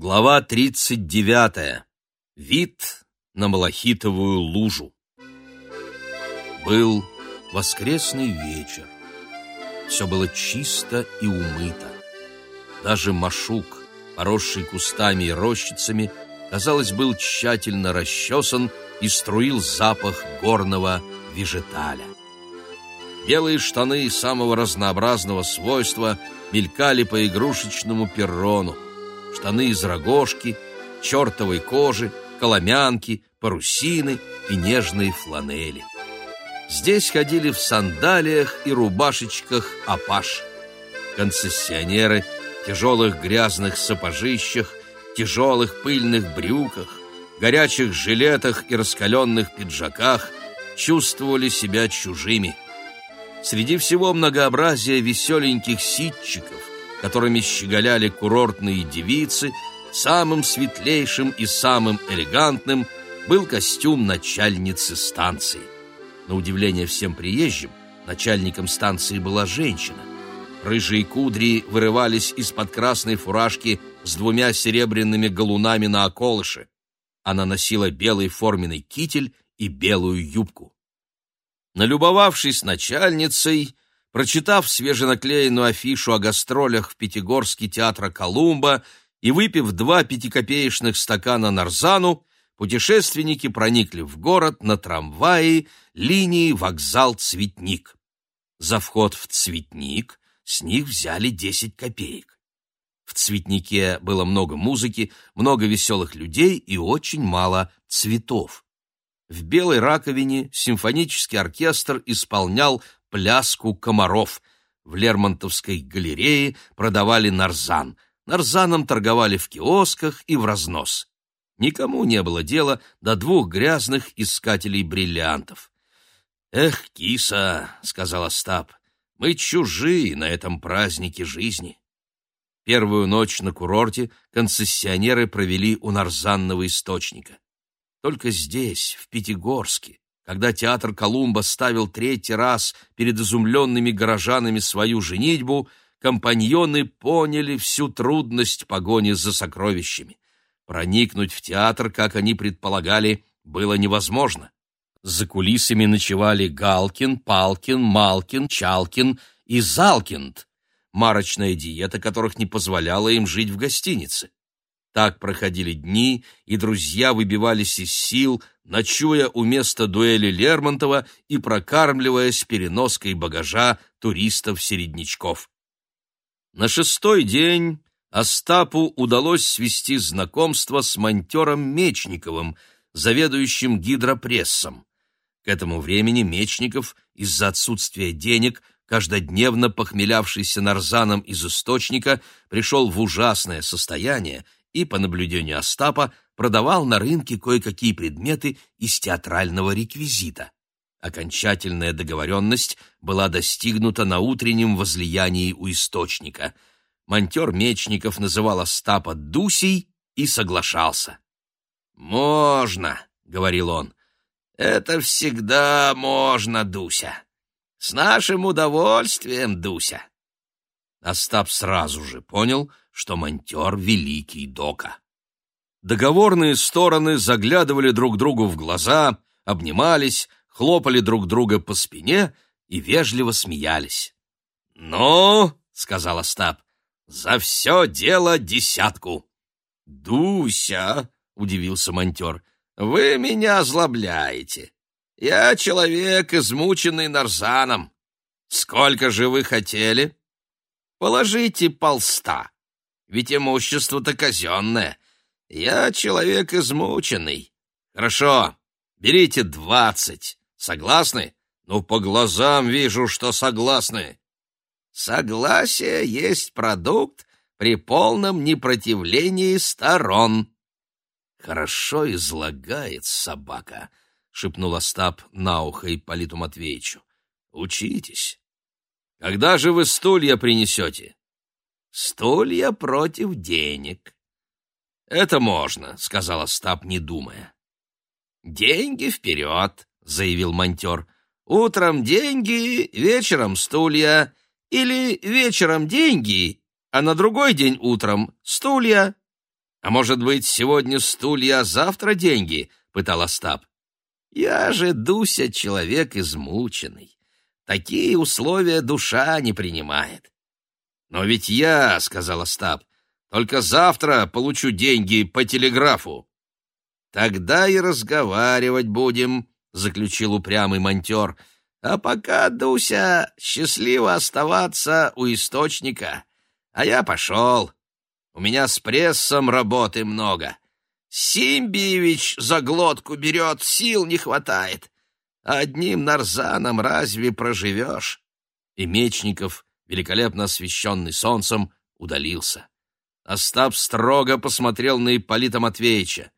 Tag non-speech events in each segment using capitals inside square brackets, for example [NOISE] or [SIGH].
Глава 39. Вид на Малахитовую лужу. Был воскресный вечер. Все было чисто и умыто. Даже машук, поросший кустами и рощицами, казалось, был тщательно расчесан и струил запах горного вежеталя. Белые штаны самого разнообразного свойства мелькали по игрушечному перрону штаны из рогожки, чертовой кожи, коломянки, парусины и нежные фланели. Здесь ходили в сандалиях и рубашечках апаш. Концессионеры тяжелых грязных сапожищах, тяжелых пыльных брюках, горячих жилетах и раскаленных пиджаках чувствовали себя чужими. Среди всего многообразия веселеньких ситчиков, которыми щеголяли курортные девицы, самым светлейшим и самым элегантным был костюм начальницы станции. На удивление всем приезжим, начальником станции была женщина. Рыжие кудри вырывались из-под красной фуражки с двумя серебряными галунами на околыше. Она носила белый форменный китель и белую юбку. Налюбовавшись начальницей, прочитав свеженаклеенную афишу о гастролях в Пятигорске театра «Колумба» и выпив два пятикопеечных стакана нарзану, путешественники проникли в город на трамвае линии вокзал-цветник. За вход в цветник с них взяли 10 копеек. В цветнике было много музыки, много веселых людей и очень мало цветов. В белой раковине симфонический оркестр исполнял пляску комаров. В Лермонтовской галерее продавали нарзан. Нарзаном торговали в киосках и в разнос. Никому не было дела до двух грязных искателей бриллиантов. «Эх, киса», — сказал Остап, — «мы чужие на этом празднике жизни». Первую ночь на курорте концессионеры провели у нарзанного источника. Только здесь, в Пятигорске, когда театр Колумба ставил третий раз перед изумленными горожанами свою женитьбу, компаньоны поняли всю трудность погони за сокровищами. Проникнуть в театр, как они предполагали, было невозможно. За кулисами ночевали Галкин, Палкин, Малкин, Чалкин и Залкинд, марочная диета которых не позволяла им жить в гостинице. Так проходили дни, и друзья выбивались из сил, ночуя у места дуэли Лермонтова и прокармливаясь переноской багажа туристов-середнячков. На шестой день Остапу удалось свести знакомство с монтером Мечниковым, заведующим гидропрессом. К этому времени Мечников, из-за отсутствия денег, каждодневно похмелявшийся нарзаном из источника, пришел в ужасное состояние и, по наблюдению Остапа, продавал на рынке кое-какие предметы из театрального реквизита. Окончательная договоренность была достигнута на утреннем возлиянии у источника. Монтер Мечников называл Остапа Дусей и соглашался. «Можно», — говорил он, — «это всегда можно, Дуся. С нашим удовольствием, Дуся». Остап сразу же понял, что монтер — великий дока. Договорные стороны заглядывали друг другу в глаза, обнимались, хлопали друг друга по спине и вежливо смеялись. «Ну, — сказал Остап, — за все дело десятку». «Дуся!» — удивился монтер. «Вы меня озлобляете. Я человек, измученный нарзаном. Сколько же вы хотели?» «Положите полста, ведь имущество-то казенное». Я человек измученный. Хорошо, берите двадцать. Согласны? Ну, по глазам вижу, что согласны. Согласие есть продукт при полном непротивлении сторон. Хорошо излагает собака, шепнул Остап на ухо Ипполиту Матвеевичу. Учитесь. Когда же вы стулья принесете? Стулья против денег. «Это можно», — сказал Остап, не думая. «Деньги вперед», — заявил монтер. «Утром деньги, вечером стулья. Или вечером деньги, а на другой день утром стулья». А может быть, сегодня стулья, а завтра деньги? пытал Остап. Я же, Дуся, человек измученный. Такие условия душа не принимает. Но ведь я, сказал Остап, только завтра получу деньги по телеграфу. Тогда и разговаривать будем, заключил упрямый монтер. А пока, Дуся, счастливо оставаться у источника. А я пошел. У меня с прессом работы много. Симбиевич за глотку берет, сил не хватает. Одним нарзаном разве проживешь? И Мечников, великолепно освещенный солнцем, удалился. Остап строго посмотрел на Ипполита Матвеевича.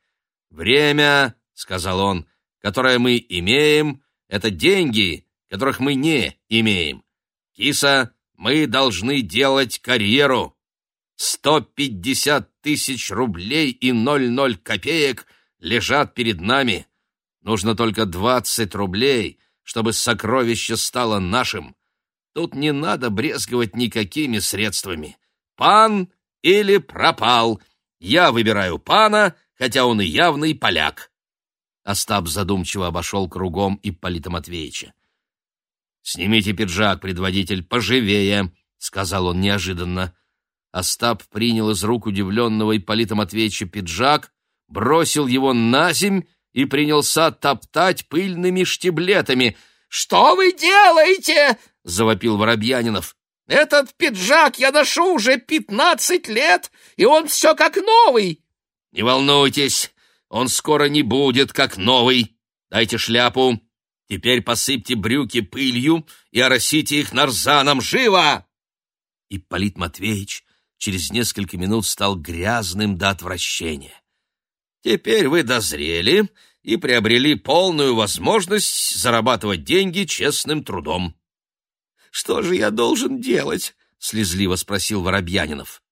«Время, — сказал он, — которое мы имеем, — это деньги, которых мы не имеем. Киса, мы должны делать карьеру. Сто пятьдесят тысяч рублей и ноль ноль копеек лежат перед нами. Нужно только двадцать рублей, чтобы сокровище стало нашим. Тут не надо брезговать никакими средствами. Пан или пропал. Я выбираю пана, хотя он и явный поляк. Остап задумчиво обошел кругом Ипполита Матвеевича. «Снимите пиджак, предводитель, поживее», — сказал он неожиданно. Остап принял из рук удивленного Ипполита Матвеевича пиджак, бросил его на земь и принялся топтать пыльными штиблетами. «Что вы делаете?» — завопил Воробьянинов. «Этот пиджак я ношу уже пятнадцать лет, и он все как новый!» «Не волнуйтесь, он скоро не будет как новый. Дайте шляпу. Теперь посыпьте брюки пылью и оросите их нарзаном. Живо!» Ипполит Матвеевич через несколько минут стал грязным до отвращения. «Теперь вы дозрели и приобрели полную возможность зарабатывать деньги честным трудом». «Что же я должен делать?» — слезливо спросил Воробьянинов.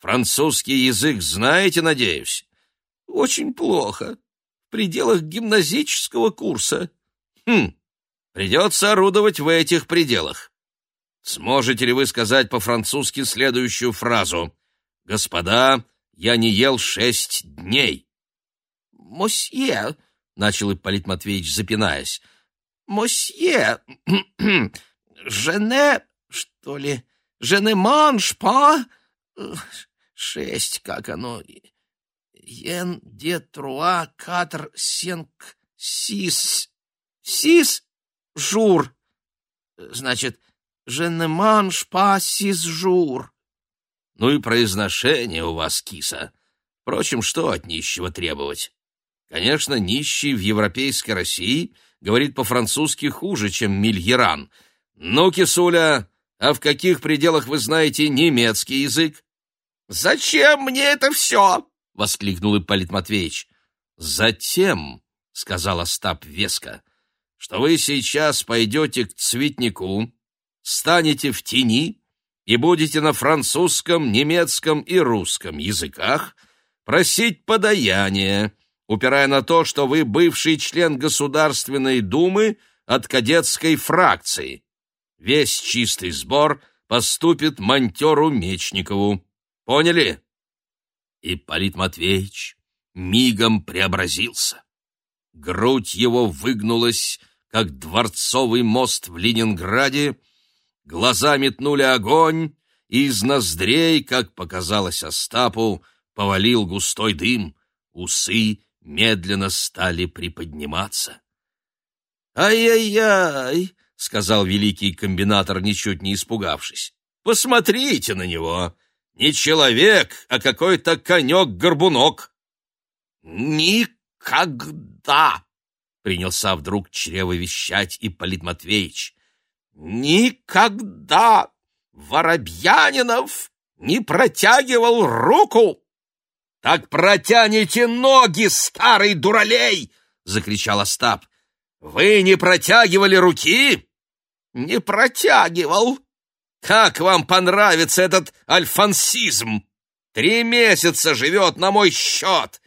«Французский язык знаете, надеюсь?» «Очень плохо. В пределах гимназического курса». «Хм, придется орудовать в этих пределах. Сможете ли вы сказать по-французски следующую фразу? «Господа, я не ел шесть дней». «Мосье», — начал Ипполит Матвеевич, запинаясь, «мосье, [CLEARS THROAT] жене, что ли, жене манш па, шесть, как оно, ен, де, труа, катр, сенк, сис, сис, жур, значит, «Je ne mange pas six jours». Ну и произношение у вас, киса. Впрочем, что от нищего требовать? Конечно, нищий в европейской России говорит по-французски хуже, чем Мильеран. Ну, кисуля, а в каких пределах вы знаете немецкий язык? «Зачем мне это все?» — воскликнул Ипполит Матвеевич. «Затем», — сказал Остап веско, — «что вы сейчас пойдете к цветнику, станете в тени и будете на французском, немецком и русском языках просить подаяния, упирая на то, что вы бывший член Государственной Думы от кадетской фракции. Весь чистый сбор поступит монтеру Мечникову. Поняли? И Полит Матвеевич мигом преобразился. Грудь его выгнулась, как дворцовый мост в Ленинграде, Глаза метнули огонь, и из ноздрей, как показалось Остапу, повалил густой дым, усы медленно стали приподниматься. «Ай-яй-яй!» — сказал великий комбинатор, ничуть не испугавшись. «Посмотрите на него! Не человек, а какой-то конек-горбунок!» «Никогда!» — принялся вдруг чревовещать Ипполит Матвеевич. Никогда Воробьянинов не протягивал руку. — Так протяните ноги, старый дуралей! — закричал Остап. — Вы не протягивали руки? — Не протягивал. — Как вам понравится этот альфансизм? Три месяца живет на мой счет.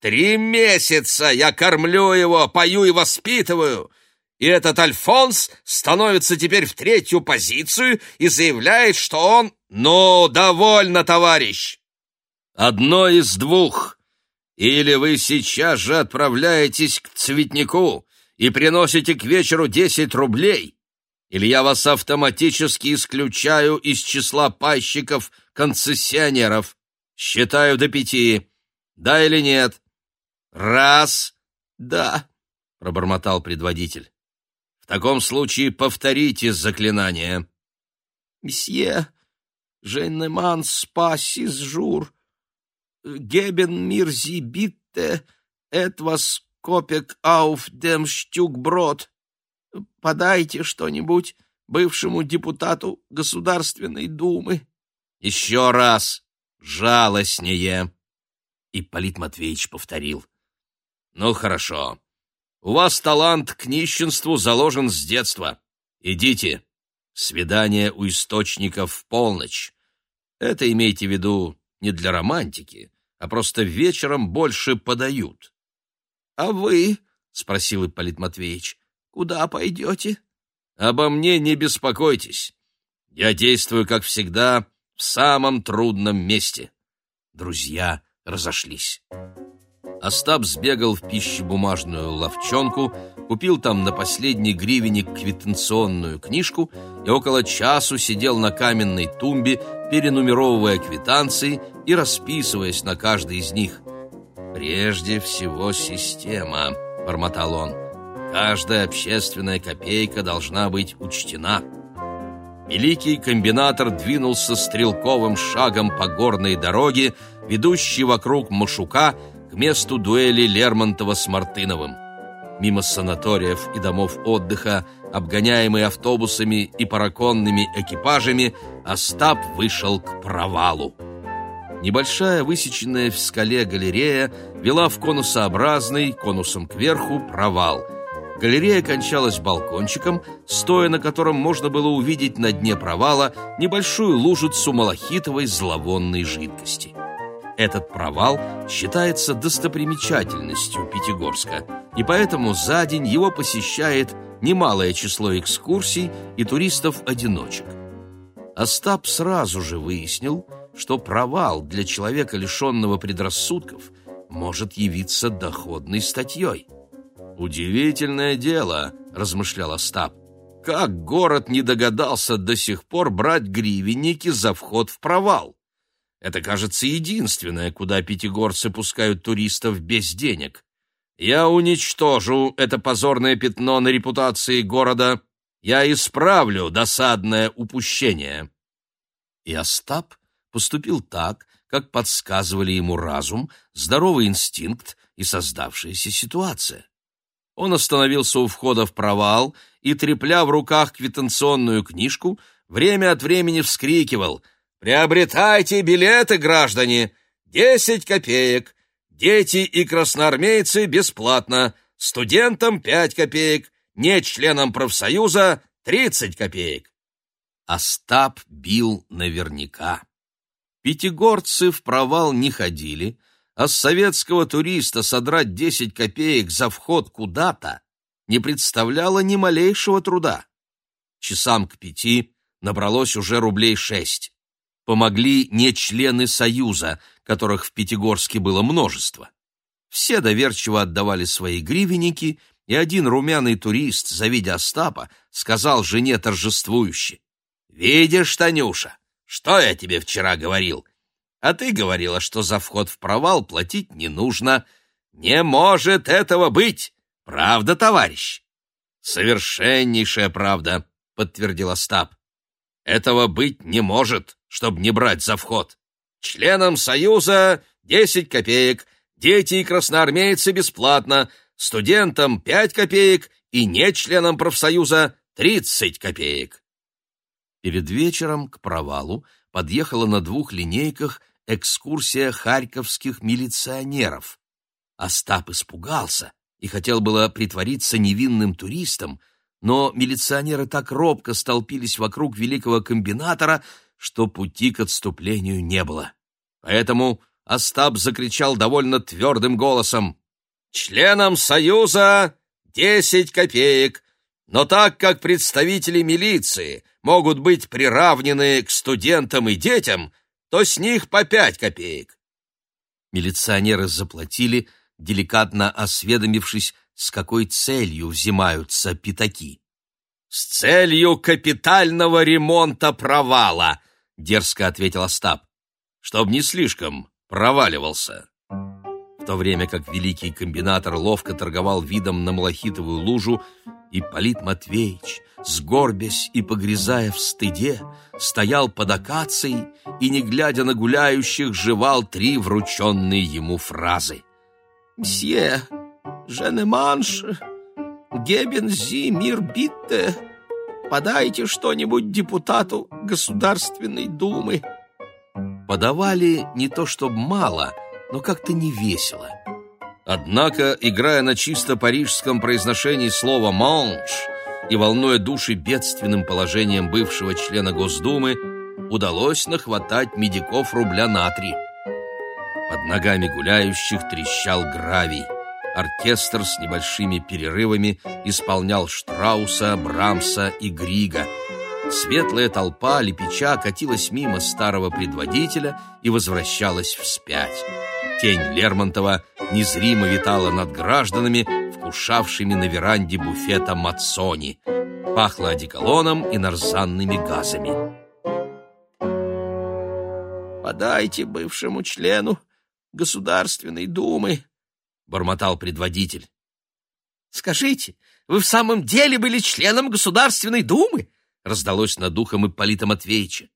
Три месяца я кормлю его, пою и воспитываю и этот Альфонс становится теперь в третью позицию и заявляет, что он... Ну, довольно, товарищ! Одно из двух. Или вы сейчас же отправляетесь к цветнику и приносите к вечеру десять рублей, или я вас автоматически исключаю из числа пайщиков-концессионеров. Считаю до пяти. Да или нет? Раз. Да, пробормотал предводитель. В таком случае повторите заклинание. Месье, Женеман спасис жур, гебен мирзи битте, этвас копек ауф дем штюкброд. Подайте что-нибудь бывшему депутату Государственной Думы. Еще раз, жалостнее. И Полит Матвеевич повторил. Ну, хорошо. У вас талант к нищенству заложен с детства. Идите. Свидание у источников в полночь. Это имейте в виду не для романтики, а просто вечером больше подают. — А вы? — спросил Ипполит Матвеевич. — Куда пойдете? — Обо мне не беспокойтесь. Я действую, как всегда, в самом трудном месте. Друзья разошлись. Остап сбегал в пищебумажную ловчонку, купил там на последний гривенник квитанционную книжку и около часу сидел на каменной тумбе, перенумеровывая квитанции и расписываясь на каждой из них. «Прежде всего система», — бормотал он. «Каждая общественная копейка должна быть учтена». Великий комбинатор двинулся стрелковым шагом по горной дороге, ведущей вокруг Машука, к месту дуэли Лермонтова с Мартыновым. Мимо санаториев и домов отдыха, обгоняемый автобусами и параконными экипажами, Остап вышел к провалу. Небольшая высеченная в скале галерея вела в конусообразный, конусом кверху, провал. Галерея кончалась балкончиком, стоя на котором можно было увидеть на дне провала небольшую лужицу малахитовой зловонной жидкости. Этот провал считается достопримечательностью Пятигорска, и поэтому за день его посещает немалое число экскурсий и туристов-одиночек. Остап сразу же выяснил, что провал для человека, лишенного предрассудков, может явиться доходной статьей. «Удивительное дело», — размышлял Остап, — «как город не догадался до сих пор брать гривенники за вход в провал? Это, кажется, единственное, куда пятигорцы пускают туристов без денег. Я уничтожу это позорное пятно на репутации города. Я исправлю досадное упущение». И Остап поступил так, как подсказывали ему разум, здоровый инстинкт и создавшаяся ситуация. Он остановился у входа в провал и, трепля в руках квитанционную книжку, время от времени вскрикивал «Приобретайте билеты, граждане! Десять копеек! Дети и красноармейцы бесплатно! Студентам пять копеек! Не членам профсоюза тридцать копеек!» Остап бил наверняка. Пятигорцы в провал не ходили, а с советского туриста содрать 10 копеек за вход куда-то не представляло ни малейшего труда. Часам к пяти набралось уже рублей шесть. Помогли не члены Союза, которых в Пятигорске было множество. Все доверчиво отдавали свои гривенники, и один румяный турист, завидя Остапа, сказал жене торжествующе. «Видишь, Танюша, что я тебе вчера говорил? А ты говорила, что за вход в провал платить не нужно. Не может этого быть! Правда, товарищ? Совершеннейшая правда, подтвердил Остап. Этого быть не может, чтобы не брать за вход. Членам Союза десять копеек, дети и красноармейцы бесплатно, студентам пять копеек и не членам профсоюза тридцать копеек. Перед вечером к провалу подъехала на двух линейках экскурсия харьковских милиционеров. Остап испугался и хотел было притвориться невинным туристом, но милиционеры так робко столпились вокруг великого комбинатора, что пути к отступлению не было. Поэтому Остап закричал довольно твердым голосом «Членам Союза десять копеек, но так как представители милиции могут быть приравнены к студентам и детям, то с них по пять копеек. Милиционеры заплатили, деликатно осведомившись, с какой целью взимаются пятаки. «С целью капитального ремонта провала», — дерзко ответил Остап, «чтоб не слишком проваливался». В то время как великий комбинатор ловко торговал видом на малахитовую лужу, Ипполит Матвеевич, сгорбясь и погрязая в стыде, стоял под акацией и, не глядя на гуляющих, жевал три врученные ему фразы. «Мсье, женеманш, гебензи мир битте, подайте что-нибудь депутату Государственной Думы». Подавали не то чтобы мало, но как-то не весело. Однако, играя на чисто парижском произношении слова «манш» и волнуя души бедственным положением бывшего члена Госдумы, удалось нахватать медиков рубля на три. Под ногами гуляющих трещал гравий. Оркестр с небольшими перерывами исполнял Штрауса, Брамса и Грига. Светлая толпа лепеча катилась мимо старого предводителя и возвращалась вспять. Тень Лермонтова незримо витала над гражданами, вкушавшими на веранде буфета мацони. Пахло одеколоном и нарзанными газами. «Подайте бывшему члену Государственной Думы», — бормотал предводитель. «Скажите, вы в самом деле были членом Государственной Думы?» — раздалось над духом Ипполита Матвеевича.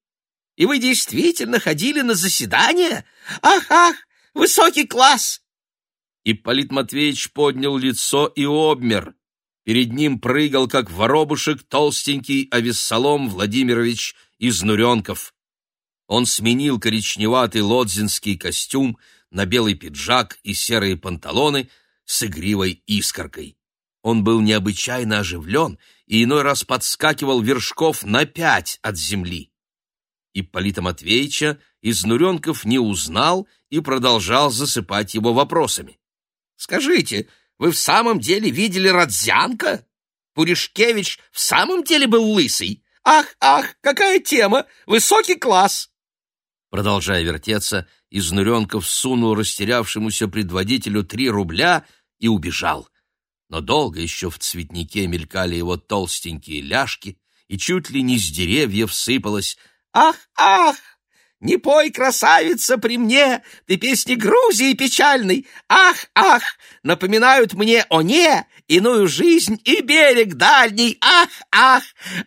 «И вы действительно ходили на заседания? Ах, ах, высокий класс!» Ипполит Матвеевич поднял лицо и обмер. Перед ним прыгал, как воробушек, толстенький Авессалом Владимирович из Нуренков. Он сменил коричневатый лодзинский костюм на белый пиджак и серые панталоны с игривой искоркой. Он был необычайно оживлен и иной раз подскакивал вершков на пять от земли. Ипполита Матвеевича из Нуренков не узнал и продолжал засыпать его вопросами. Скажите, вы в самом деле видели Родзянко? Пуришкевич в самом деле был лысый? Ах, ах, какая тема! Высокий класс!» Продолжая вертеться, Изнуренков сунул растерявшемуся предводителю три рубля и убежал. Но долго еще в цветнике мелькали его толстенькие ляжки, и чуть ли не с деревьев сыпалось «Ах, ах! Не пой, красавица, при мне, ты песни Грузии печальной. Ах, ах, напоминают мне о не, иную жизнь и берег дальний. Ах, ах,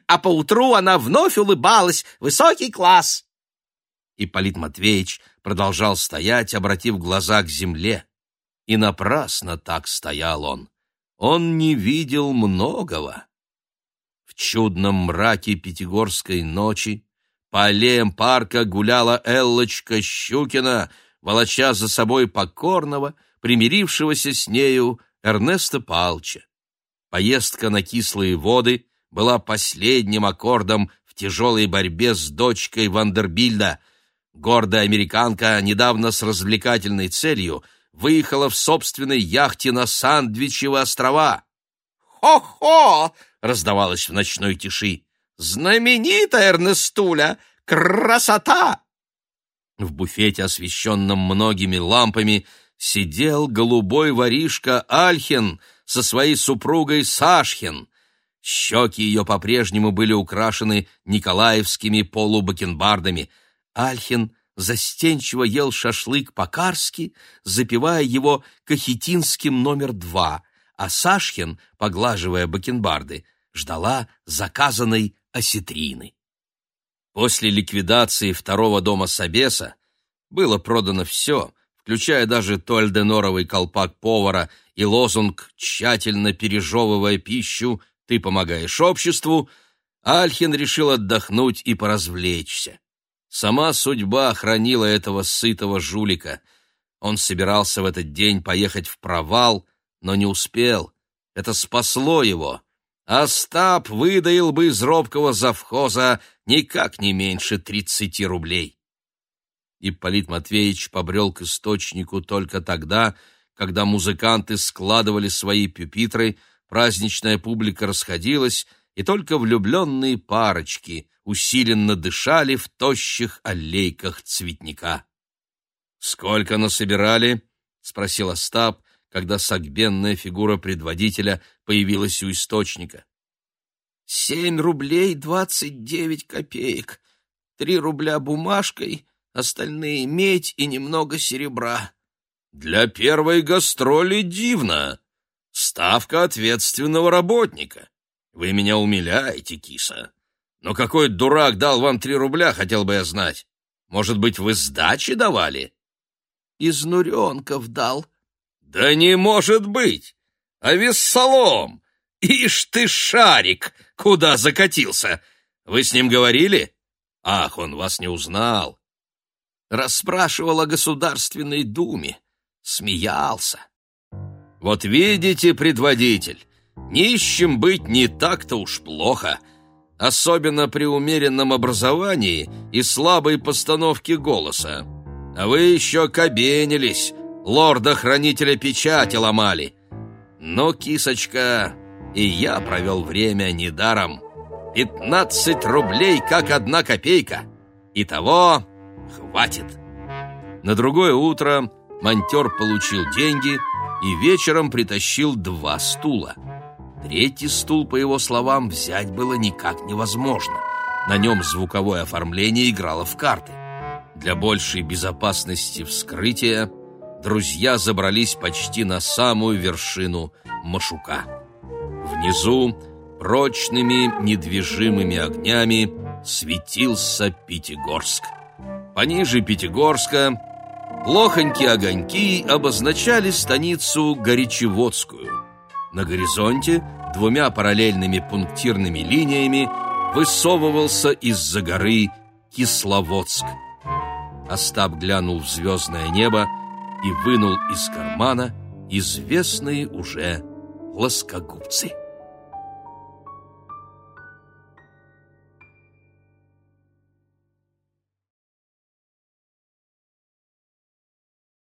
а поутру она вновь улыбалась. Высокий класс. Ипполит Матвеевич продолжал стоять, обратив глаза к земле. И напрасно так стоял он. Он не видел многого. В чудном мраке пятигорской ночи по аллеям парка гуляла Эллочка Щукина, волоча за собой покорного, примирившегося с нею Эрнеста Палча. Поездка на кислые воды была последним аккордом в тяжелой борьбе с дочкой Вандербильда. Гордая американка недавно с развлекательной целью выехала в собственной яхте на Сандвичевы острова. «Хо-хо!» — раздавалось в ночной тиши. Знаменитая Эрнестуля! Красота!» В буфете, освещенном многими лампами, сидел голубой воришка Альхин со своей супругой Сашхин. Щеки ее по-прежнему были украшены николаевскими полубакенбардами. Альхин застенчиво ел шашлык по-карски, запивая его кахетинским номер два, а Сашхин, поглаживая бакенбарды, ждала заказанной осетрины. После ликвидации второго дома Собеса было продано все, включая даже тольденоровый колпак повара и лозунг «Тщательно пережевывая пищу, ты помогаешь обществу», Альхин решил отдохнуть и поразвлечься. Сама судьба хранила этого сытого жулика. Он собирался в этот день поехать в провал, но не успел. Это спасло его. Остап выдаил бы из робкого завхоза никак не меньше тридцати рублей. Ипполит Матвеевич побрел к источнику только тогда, когда музыканты складывали свои пюпитры, праздничная публика расходилась, и только влюбленные парочки усиленно дышали в тощих аллейках цветника. «Сколько насобирали?» — спросил Остап, когда согбенная фигура предводителя появилась у источника. «Семь рублей двадцать девять копеек, три рубля бумажкой, остальные медь и немного серебра». «Для первой гастроли дивно. Ставка ответственного работника. Вы меня умиляете, киса. Но какой дурак дал вам три рубля, хотел бы я знать. Может быть, вы сдачи давали?» из Нуренков дал. Да не может быть! А Вессалом! Ишь ты, шарик, куда закатился! Вы с ним говорили? Ах, он вас не узнал. Расспрашивал о Государственной Думе. Смеялся. Вот видите, предводитель, нищим быть не так-то уж плохо, особенно при умеренном образовании и слабой постановке голоса. А вы еще кабенились, лорда-хранителя печати ломали. Но, кисочка, и я провел время недаром. Пятнадцать рублей, как одна копейка. И того хватит. На другое утро монтер получил деньги и вечером притащил два стула. Третий стул, по его словам, взять было никак невозможно. На нем звуковое оформление играло в карты. Для большей безопасности вскрытия друзья забрались почти на самую вершину Машука. Внизу прочными недвижимыми огнями светился Пятигорск. Пониже Пятигорска плохонькие огоньки обозначали станицу Горячеводскую. На горизонте двумя параллельными пунктирными линиями высовывался из-за горы Кисловодск – Остап глянул в звездное небо и вынул из кармана известные уже плоскогубцы.